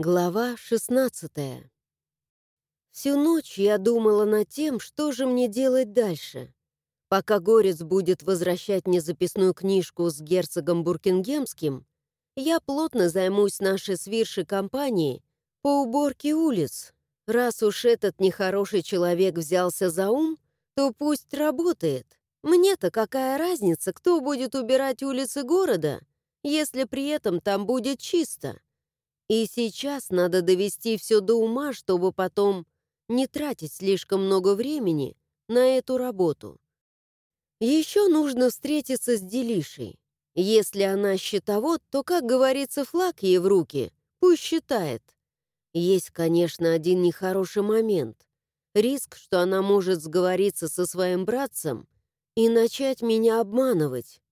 Глава 16 Всю ночь я думала над тем, что же мне делать дальше. Пока Горец будет возвращать мне записную книжку с герцогом Буркингемским, я плотно займусь нашей свиршей компанией по уборке улиц. Раз уж этот нехороший человек взялся за ум, то пусть работает. Мне-то какая разница, кто будет убирать улицы города, если при этом там будет чисто. И сейчас надо довести все до ума, чтобы потом не тратить слишком много времени на эту работу. Еще нужно встретиться с Делишей. Если она счетовод, то, как говорится, флаг ей в руки, пусть считает. Есть, конечно, один нехороший момент. Риск, что она может сговориться со своим братцем и начать меня обманывать.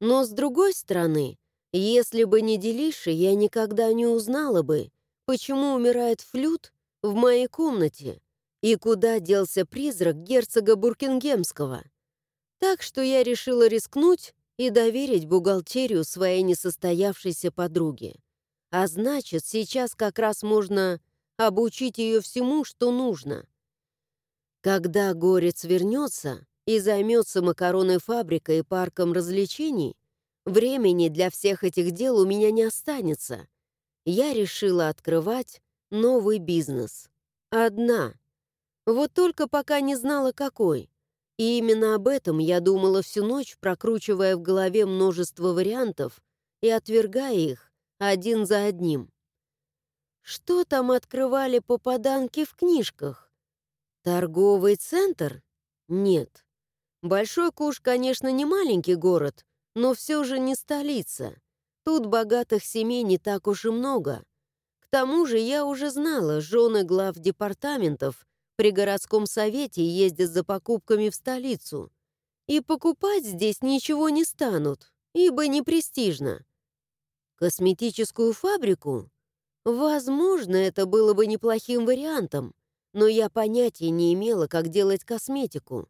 Но, с другой стороны, если бы не Делиша, я никогда не узнала бы, почему умирает флют в моей комнате и куда делся призрак герцога Буркингемского. Так что я решила рискнуть и доверить бухгалтерию своей несостоявшейся подруге. А значит, сейчас как раз можно обучить ее всему, что нужно. Когда Горец вернется и займется макаронной фабрикой и парком развлечений, Времени для всех этих дел у меня не останется. Я решила открывать новый бизнес. Одна. Вот только пока не знала, какой. И именно об этом я думала всю ночь, прокручивая в голове множество вариантов и отвергая их один за одним. Что там открывали попаданки в книжках? Торговый центр? Нет. Большой Куш, конечно, не маленький город, но все же не столица. Тут богатых семей не так уж и много. К тому же я уже знала, жены глав департаментов при городском совете ездят за покупками в столицу. И покупать здесь ничего не станут, ибо не престижно. Косметическую фабрику? Возможно, это было бы неплохим вариантом, но я понятия не имела, как делать косметику.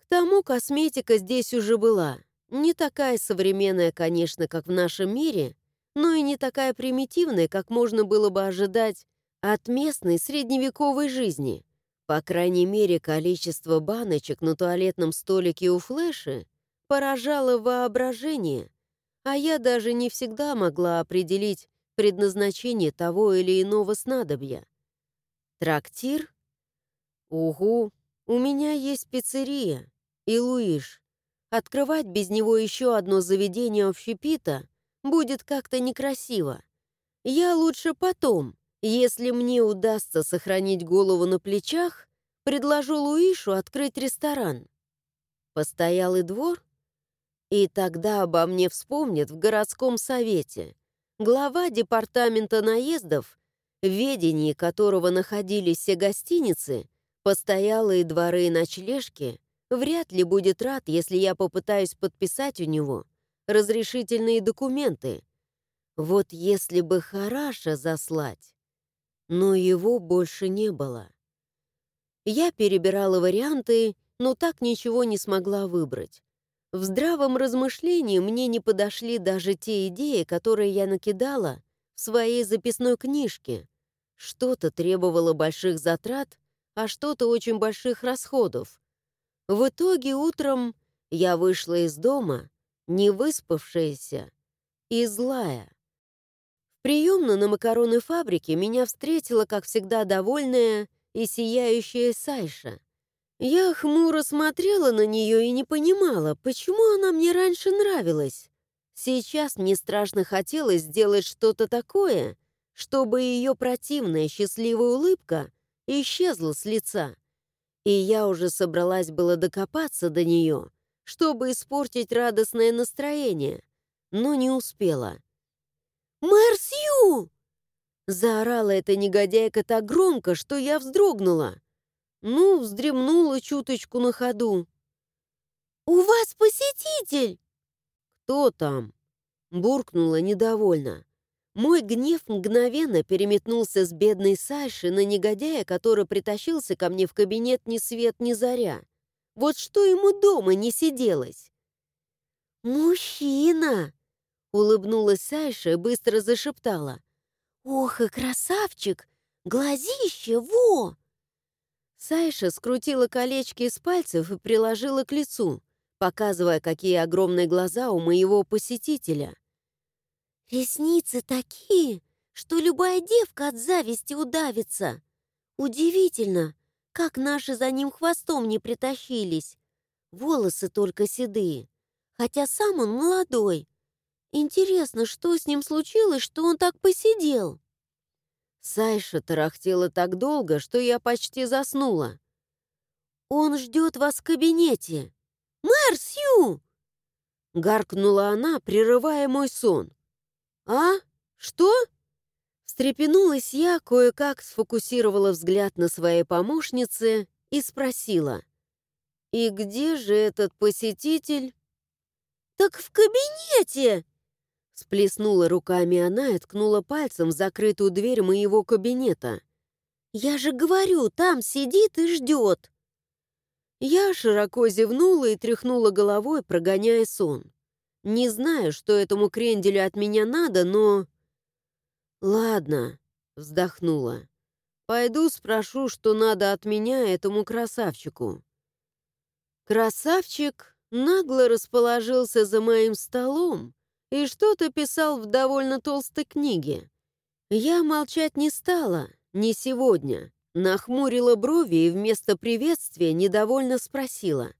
К тому косметика здесь уже была, не такая современная, конечно, как в нашем мире, но и не такая примитивная, как можно было бы ожидать от местной средневековой жизни. По крайней мере, количество баночек на туалетном столике у Флэши поражало воображение, а я даже не всегда могла определить предназначение того или иного снадобья. Трактир? Угу, у меня есть пиццерия и Луиш. Открывать без него еще одно заведение общепита будет как-то некрасиво. Я лучше потом, если мне удастся сохранить голову на плечах, предложу Луишу открыть ресторан. Постоялый двор? И тогда обо мне вспомнят в городском совете. Глава департамента наездов, в ведении которого находились все гостиницы, постоялые дворы и ночлежки, вряд ли будет рад, если я попытаюсь подписать у него разрешительные документы. Вот если бы Хараша заслать. Но его больше не было. Я перебирала варианты, но так ничего не смогла выбрать. В здравом размышлении мне не подошли даже те идеи, которые я накидала в своей записной книжке. Что-то требовало больших затрат, а что-то очень больших расходов. В итоге утром я вышла из дома, не выспавшаяся и злая. В приемно на макаронной фабрике меня встретила, как всегда, довольная и сияющая Сайша. Я хмуро смотрела на нее и не понимала, почему она мне раньше нравилась. Сейчас мне страшно хотелось сделать что-то такое, чтобы ее противная счастливая улыбка исчезла с лица и я уже собралась было докопаться до нее, чтобы испортить радостное настроение, но не успела. «Мэр Сью!» Заорала эта негодяйка так громко, что я вздрогнула. Ну, вздремнула чуточку на ходу. «У вас посетитель!» «Кто там?» Буркнула недовольно. Мой гнев мгновенно переметнулся с бедной Саши на негодяя, который притащился ко мне в кабинет ни свет ни заря. Вот что ему дома не сиделось. «Мужчина!» — улыбнулась Саша и быстро зашептала. «Ох и красавчик! Глазище, во!» Сайша скрутила колечки из пальцев и приложила к лицу, показывая, какие огромные глаза у моего посетителя. «Ресницы такие, что любая девка от зависти удавится. Удивительно, как наши за ним хвостом не притащились. Волосы только седые, хотя сам он молодой. Интересно, что с ним случилось, что он так посидел?» Сайша тарахтела так долго, что я почти заснула. «Он ждет вас в кабинете!» «Мэр Сью!» Гаркнула она, прерывая мой сон. «А? Что?» Встрепенулась я, кое-как сфокусировала взгляд на своей помощнице и спросила. «И где же этот посетитель?» «Так в кабинете!» Сплеснула руками она и ткнула пальцем в закрытую дверь моего кабинета. «Я же говорю, там сидит и ждет!» Я широко зевнула и тряхнула головой, прогоняя сон. Не знаю, что этому кренделю от меня надо, но... «Ладно», — вздохнула. «Пойду спрошу, что надо от меня этому красавчику». Красавчик нагло расположился за моим столом, и что-то писал в довольно толстой книге. Я молчать не стала, не сегодня. Нахмурила брови и вместо приветствия недовольно спросила.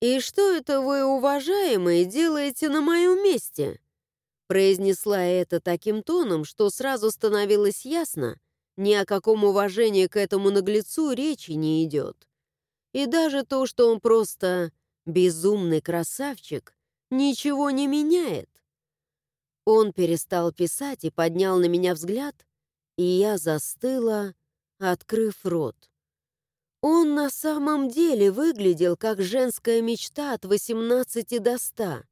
«И что это вы, уважаемые, делаете на моем месте?» Произнесла это таким тоном, что сразу становилось ясно, ни о каком уважении к этому наглецу речи не идет. И даже то, что он просто безумный красавчик, ничего не меняет. Он перестал писать и поднял на меня взгляд, и я застыла, открыв рот. Он на самом деле выглядел как женская мечта от 18 до 100,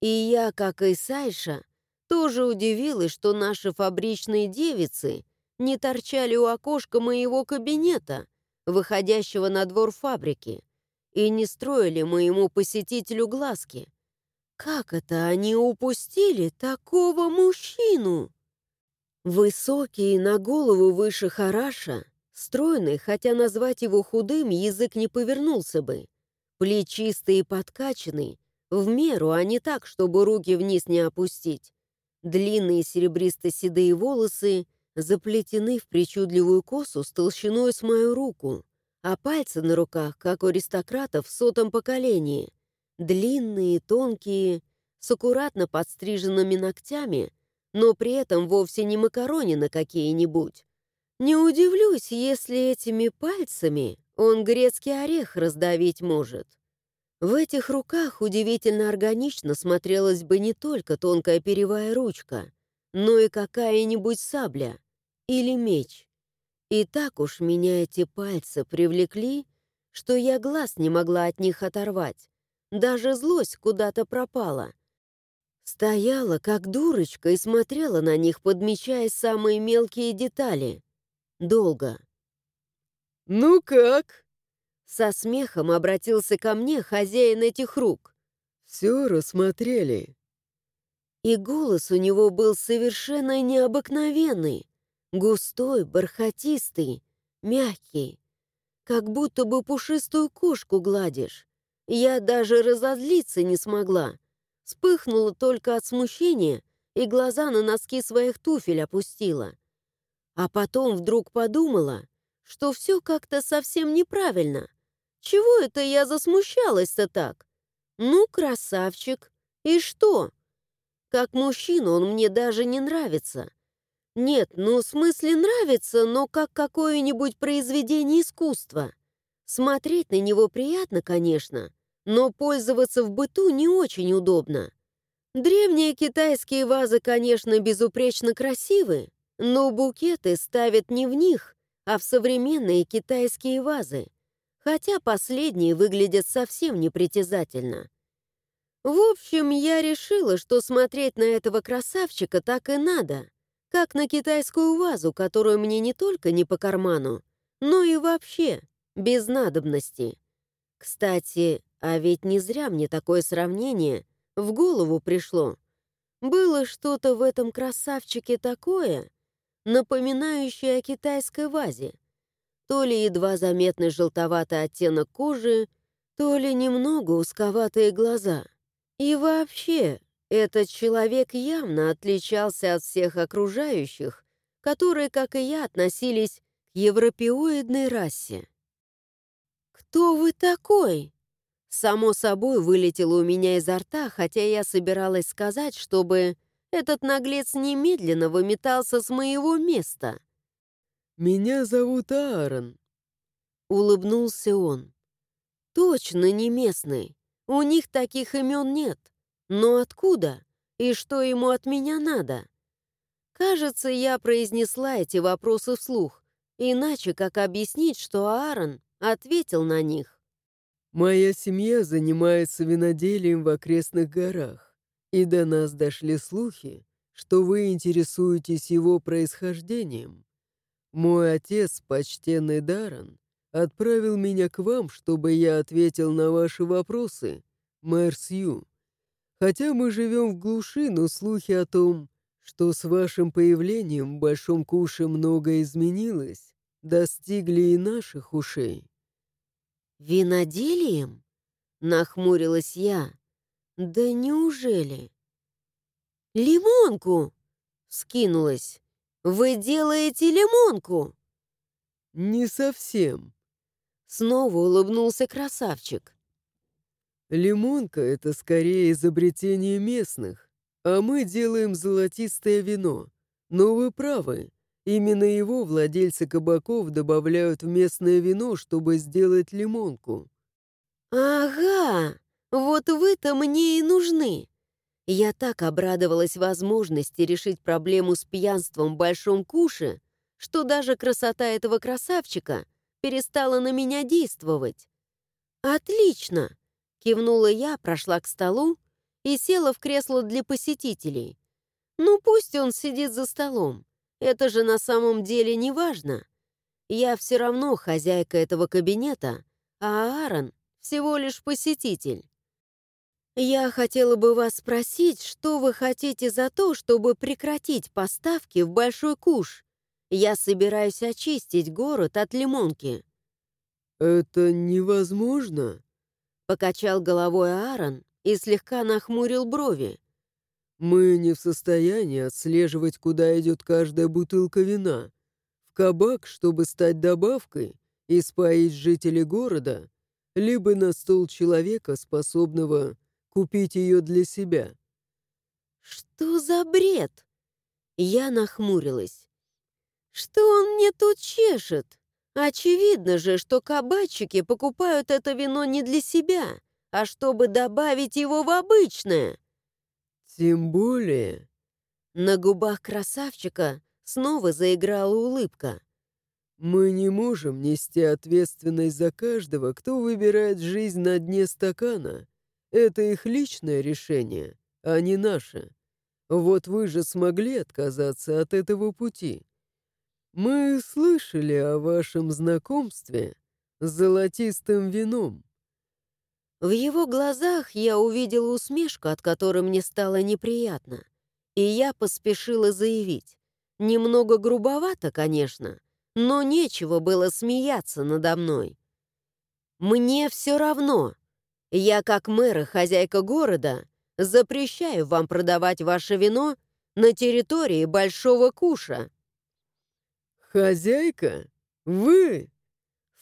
и я, как и Сайша, тоже удивилась, что наши фабричные девицы не торчали у окошка моего кабинета, выходящего на двор фабрики, и не строили моему посетителю глазки. Как это они упустили такого мужчину? Высокий, на голову выше Хараша, стройный, хотя назвать его худым язык не повернулся бы. Плечистый и подкачанный, в меру, а не так, чтобы руки вниз не опустить. Длинные серебристо-седые волосы заплетены в причудливую косу с толщиной с мою руку, а пальцы на руках, как у аристократов в сотом поколении — Длинные, тонкие, с аккуратно подстриженными ногтями, но при этом вовсе не макаронины какие-нибудь. Не удивлюсь, если этими пальцами он грецкий орех раздавить может. В этих руках удивительно органично смотрелась бы не только тонкая перевая ручка, но и какая-нибудь сабля или меч. И так уж меня эти пальцы привлекли, что я глаз не могла от них оторвать. Даже злость куда-то пропала. Стояла, как дурочка, и смотрела на них, подмечая самые мелкие детали. Долго. «Ну как?» Со смехом обратился ко мне хозяин этих рук. «Все рассмотрели». И голос у него был совершенно необыкновенный, густой, бархатистый, мягкий, как будто бы пушистую кошку гладишь. Я даже разозлиться не смогла. Вспыхнула только от смущения и глаза на носки своих туфель опустила. А потом вдруг подумала, что все как-то совсем неправильно. Чего это я засмущалась-то так? Ну, красавчик. И что? Как мужчина он мне даже не нравится. Нет, ну, в смысле нравится, но как какое-нибудь произведение искусства. Смотреть на него приятно, конечно, но пользоваться в быту не очень удобно. Древние китайские вазы, конечно, безупречно красивы, но букеты ставят не в них, а в современные китайские вазы, хотя последние выглядят совсем непритязательно. В общем, я решила, что смотреть на этого красавчика так и надо, как на китайскую вазу, которую мне не только не по карману, но и вообще без надобности. Кстати, а ведь не зря мне такое сравнение в голову пришло. Было что-то в этом красавчике такое, напоминающей о китайской вазе. То ли едва заметный желтоватый оттенок кожи, то ли немного узковатые глаза. И вообще, этот человек явно отличался от всех окружающих, которые, как и я, относились к европеоидной расе. «Кто вы такой?» Само собой вылетело у меня изо рта, хотя я собиралась сказать, чтобы этот наглец немедленно выметался с моего места. «Меня зовут Аарон», — улыбнулся он. «Точно не местный. У них таких имен нет. Но откуда? И что ему от меня надо?» Кажется, я произнесла эти вопросы вслух. Иначе как объяснить, что Аарон ответил на них? «Моя семья занимается виноделием в окрестных горах, и до нас дошли слухи, что вы интересуетесь его происхождением. Мой отец, почтенный Даран, отправил меня к вам, чтобы я ответил на ваши вопросы, мэр Сью. Хотя мы живем в глуши, но слухи о том, что с вашим появлением в Большом Куше многое изменилось, достигли и наших ушей. «Виноделием?» — нахмурилась я. «Да неужели?» «Лимонку!» — скинулась. «Вы делаете лимонку?» «Не совсем». Снова улыбнулся красавчик. «Лимонка — это скорее изобретение местных, а мы делаем золотистое вино. Но вы правы, именно его владельцы кабаков добавляют в местное вино, чтобы сделать лимонку». «Ага, вот вы-то мне и нужны. Я так обрадовалась возможности решить проблему с пьянством в Большом Куше, что даже красота этого красавчика перестала на меня действовать. «Отлично!» — кивнула я, прошла к столу и села в кресло для посетителей. «Ну, пусть он сидит за столом. Это же на самом деле не важно. Я все равно хозяйка этого кабинета, а Аарон всего лишь посетитель. «Я хотела бы вас спросить, что вы хотите за то, чтобы прекратить поставки в Большой Куш? Я собираюсь очистить город от лимонки». «Это невозможно», — покачал головой Аарон и слегка нахмурил брови. «Мы не в состоянии отслеживать, куда идет каждая бутылка вина. В кабак, чтобы стать добавкой и споить жителей города, либо на стол человека, способного купить ее для себя». «Что за бред?» Я нахмурилась. «Что он мне тут чешет? Очевидно же, что кабачики покупают это вино не для себя, а чтобы добавить его в обычное». «Тем более...» На губах красавчика снова заиграла улыбка. «Мы не можем нести ответственность за каждого, кто выбирает жизнь на дне стакана это их личное решение, а не наше. Вот вы же смогли отказаться от этого пути. Мы слышали о вашем знакомстве с золотистым вином. В его глазах я увидела усмешку, от которой мне стало неприятно. И я поспешила заявить. Немного грубовато, конечно, но нечего было смеяться надо мной. Мне все равно, я, как мэр и хозяйка города, запрещаю вам продавать ваше вино на территории Большого Куша». «Хозяйка? Вы?»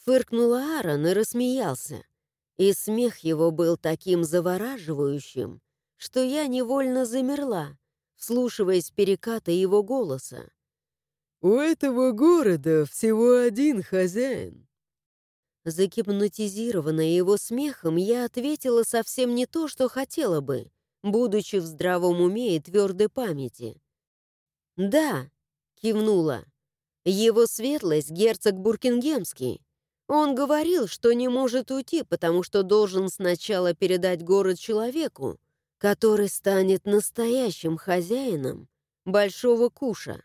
Фыркнул Аарон и рассмеялся. И смех его был таким завораживающим, что я невольно замерла, вслушиваясь перекаты его голоса. «У этого города всего один хозяин. Загипнотизированная его смехом, я ответила совсем не то, что хотела бы, будучи в здравом уме и твердой памяти. «Да», — кивнула, — «его светлость — герцог Буркингемский. Он говорил, что не может уйти, потому что должен сначала передать город человеку, который станет настоящим хозяином Большого Куша».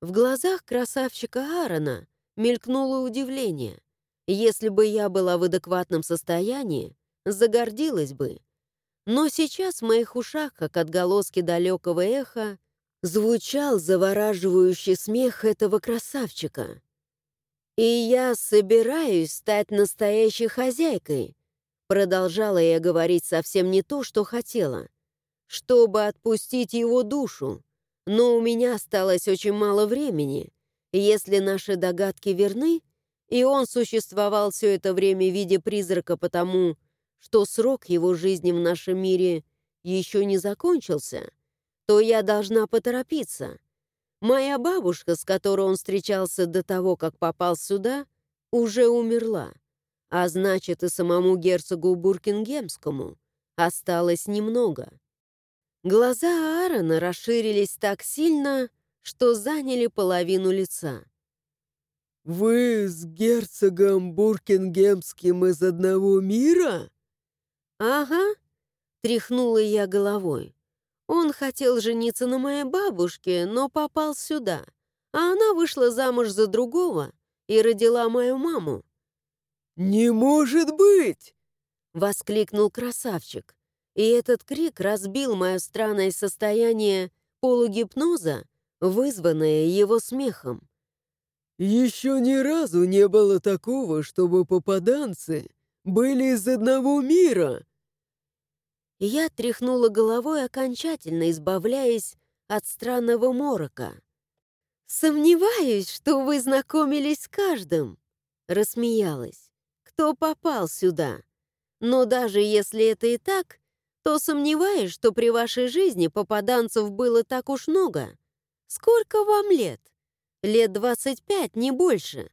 В глазах красавчика Аарона мелькнуло удивление. Если бы я была в адекватном состоянии, загордилась бы. Но сейчас в моих ушах, как отголоски далекого эха, звучал завораживающий смех этого красавчика. «И я собираюсь стать настоящей хозяйкой», продолжала я говорить совсем не то, что хотела, чтобы отпустить его душу, но у меня осталось очень мало времени. Если наши догадки верны, и он существовал все это время в виде призрака потому, что срок его жизни в нашем мире еще не закончился, то я должна поторопиться. Моя бабушка, с которой он встречался до того, как попал сюда, уже умерла. А значит, и самому герцогу Буркингемскому осталось немного. Глаза Аарона расширились так сильно, что заняли половину лица. «Вы с герцогом Буркингемским из одного мира?» «Ага», — тряхнула я головой. «Он хотел жениться на моей бабушке, но попал сюда, а она вышла замуж за другого и родила мою маму». «Не может быть!» — воскликнул красавчик. И этот крик разбил мое странное состояние полугипноза, вызванное его смехом. «Еще ни разу не было такого, чтобы попаданцы были из одного мира!» Я тряхнула головой, окончательно избавляясь от странного морока. «Сомневаюсь, что вы знакомились с каждым», — рассмеялась. «Кто попал сюда? Но даже если это и так, то сомневаюсь, что при вашей жизни попаданцев было так уж много. Сколько вам лет?» Лет 25, не больше.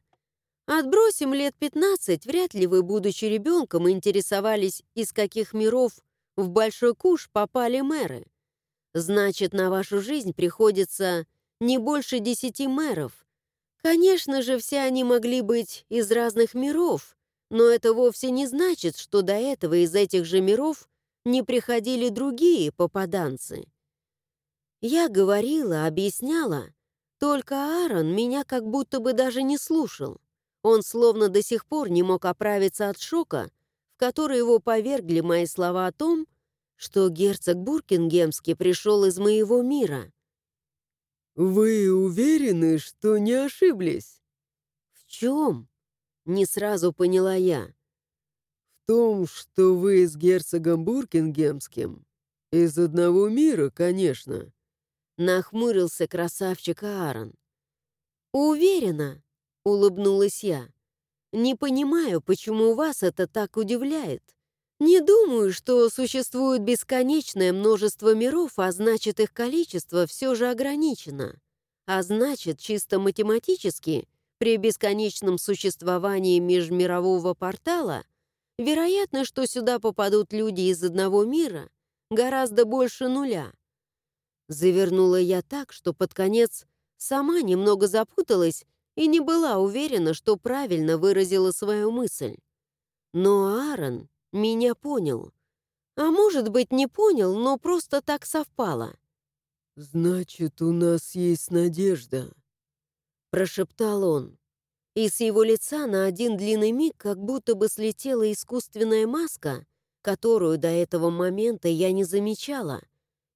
Отбросим лет 15, вряд ли вы, будучи ребенком, интересовались, из каких миров в Большой Куш попали мэры. Значит, на вашу жизнь приходится не больше десяти мэров. Конечно же, все они могли быть из разных миров, но это вовсе не значит, что до этого из этих же миров не приходили другие попаданцы. Я говорила, объясняла, только Аарон меня как будто бы даже не слушал. Он словно до сих пор не мог оправиться от шока, в который его повергли мои слова о том, что герцог Буркингемский пришел из моего мира. «Вы уверены, что не ошиблись?» «В чем?» — не сразу поняла я. «В том, что вы с герцогом Буркингемским из одного мира, конечно». Нахмурился красавчик Аарон. «Уверена», — улыбнулась я. «Не понимаю, почему вас это так удивляет. Не думаю, что существует бесконечное множество миров, а значит, их количество все же ограничено. А значит, чисто математически, при бесконечном существовании межмирового портала, вероятно, что сюда попадут люди из одного мира гораздо больше нуля. Завернула я так, что под конец сама немного запуталась и не была уверена, что правильно выразила свою мысль. Но Аарон меня понял. А может быть, не понял, но просто так совпало. «Значит, у нас есть надежда», — прошептал он. И с его лица на один длинный миг как будто бы слетела искусственная маска, которую до этого момента я не замечала.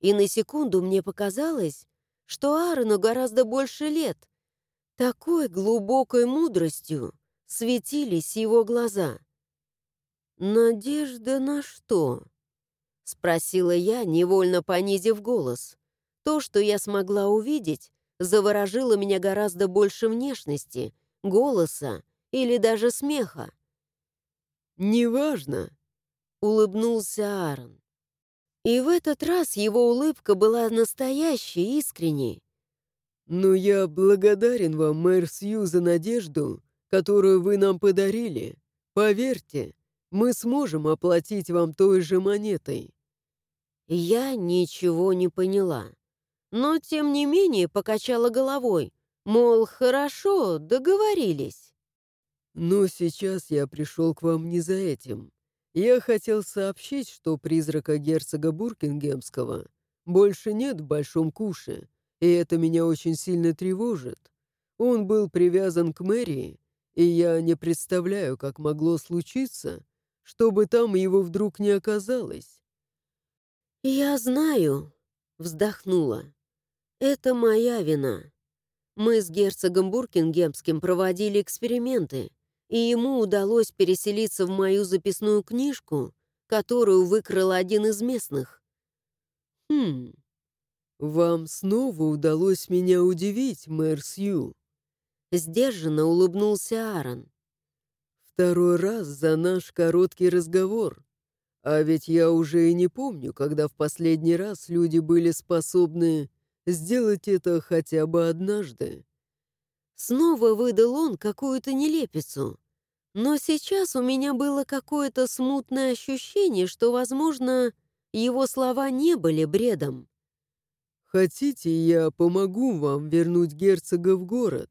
И на секунду мне показалось, что Аарону гораздо больше лет. Такой глубокой мудростью светились его глаза. «Надежда на что?» — спросила я, невольно понизив голос. То, что я смогла увидеть, заворожило меня гораздо больше внешности, голоса или даже смеха. «Неважно», — улыбнулся Аарон. И в этот раз его улыбка была настоящей, искренней. «Но я благодарен вам, мэр Сью, за надежду, которую вы нам подарили. Поверьте, мы сможем оплатить вам той же монетой». Я ничего не поняла, но тем не менее покачала головой, мол, хорошо, договорились. «Но сейчас я пришел к вам не за этим. Я хотел сообщить, что призрака герцога Буркингемского больше нет в Большом Куше, и это меня очень сильно тревожит. Он был привязан к мэрии, и я не представляю, как могло случиться, чтобы там его вдруг не оказалось. «Я знаю», — вздохнула. Это моя вина. Мы с герцогом Буркингемским проводили эксперименты, и ему удалось переселиться в мою записную книжку, которую выкрал один из местных. Хм, вам снова удалось меня удивить, мэр Сью. Сдержанно улыбнулся Аарон. Второй раз за наш короткий разговор. А ведь я уже и не помню, когда в последний раз люди были способны сделать это хотя бы однажды. Снова выдал он какую-то нелепицу. Но сейчас у меня было какое-то смутное ощущение, что, возможно, его слова не были бредом. «Хотите, я помогу вам вернуть герцога в город?»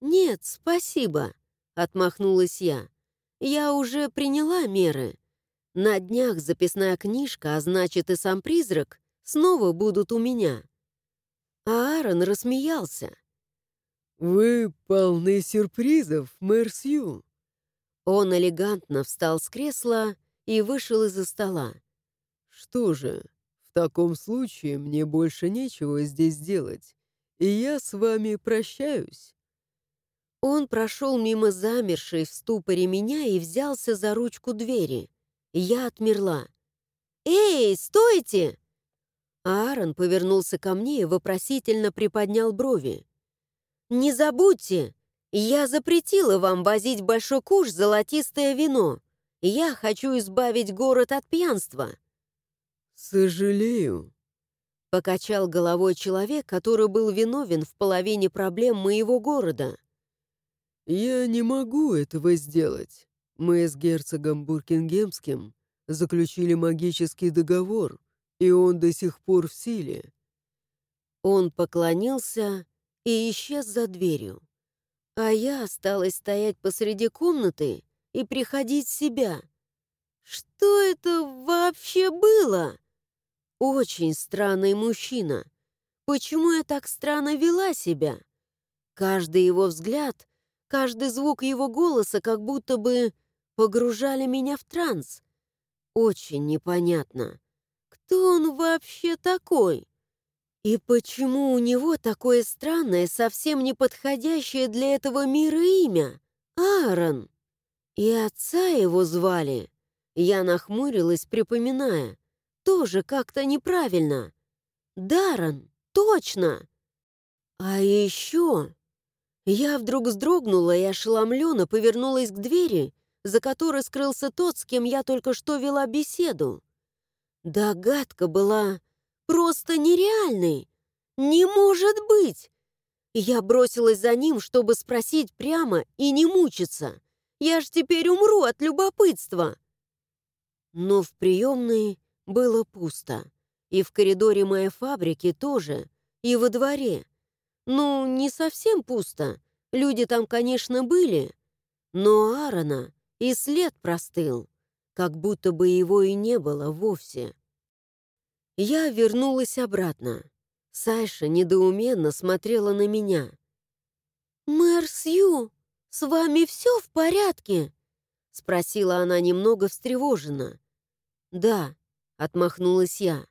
«Нет, спасибо», — отмахнулась я. «Я уже приняла меры. На днях записная книжка, а значит и сам призрак, снова будут у меня». А Аарон рассмеялся. «Вы полны сюрпризов, мэр Сью». Он элегантно встал с кресла и вышел из-за стола. «Что же, в таком случае мне больше нечего здесь делать, и я с вами прощаюсь». Он прошел мимо замершей в ступоре меня и взялся за ручку двери. Я отмерла. «Эй, стойте!» Аарон повернулся ко мне и вопросительно приподнял брови. «Не забудьте, я запретила вам возить большой куш золотистое вино. Я хочу избавить город от пьянства». «Сожалею», — покачал головой человек, который был виновен в половине проблем моего города. «Я не могу этого сделать. Мы с герцогом Буркингемским заключили магический договор, и он до сих пор в силе». Он поклонился и исчез за дверью. А я осталась стоять посреди комнаты и приходить в себя. Что это вообще было? Очень странный мужчина. Почему я так странно вела себя? Каждый его взгляд, каждый звук его голоса как будто бы погружали меня в транс. Очень непонятно. Кто он вообще такой? И почему у него такое странное, совсем не подходящее для этого мира имя? Аарон. И отца его звали. Я нахмурилась, припоминая. Тоже как-то неправильно. Даррен, точно. А еще... Я вдруг вздрогнула и ошеломленно повернулась к двери, за которой скрылся тот, с кем я только что вела беседу. Догадка была просто нереальной. Не может быть! Я бросилась за ним, чтобы спросить прямо и не мучиться. Я ж теперь умру от любопытства. Но в приемной было пусто. И в коридоре моей фабрики тоже, и во дворе. Ну, не совсем пусто. Люди там, конечно, были. Но Аарона и след простыл как будто бы его и не было вовсе. Я вернулась обратно. Саша недоуменно смотрела на меня. «Мэр Сью, с вами все в порядке?» Спросила она немного встревоженно. «Да», — отмахнулась я.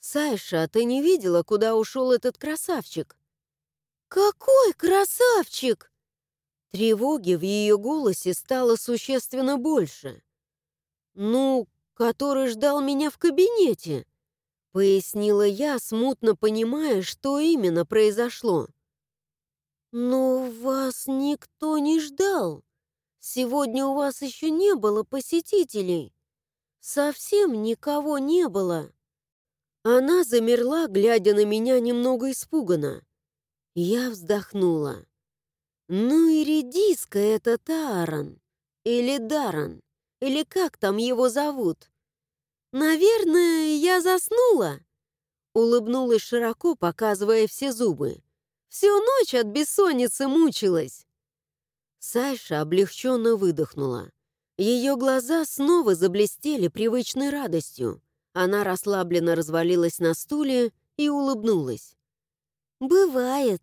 «Саша, ты не видела, куда ушел этот красавчик?» «Какой красавчик?» Тревоги в ее голосе стало существенно больше. «Ну, который ждал меня в кабинете», — пояснила я, смутно понимая, что именно произошло. «Но вас никто не ждал. Сегодня у вас еще не было посетителей. Совсем никого не было». Она замерла, глядя на меня немного испуганно. Я вздохнула. «Ну и редиска это Тааран. Или Даран или как там его зовут. Наверное, я заснула. Улыбнулась широко, показывая все зубы. Всю ночь от бессонницы мучилась. Саша облегченно выдохнула. Ее глаза снова заблестели привычной радостью. Она расслабленно развалилась на стуле и улыбнулась. «Бывает.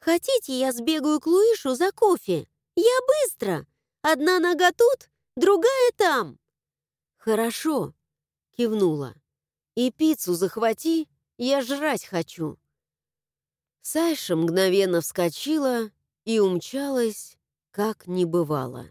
Хотите, я сбегаю к Луишу за кофе? Я быстро. Одна нога тут, другая там!» «Хорошо», — кивнула. «И пиццу захвати, я жрать хочу». Сайша мгновенно вскочила и умчалась, как не бывало.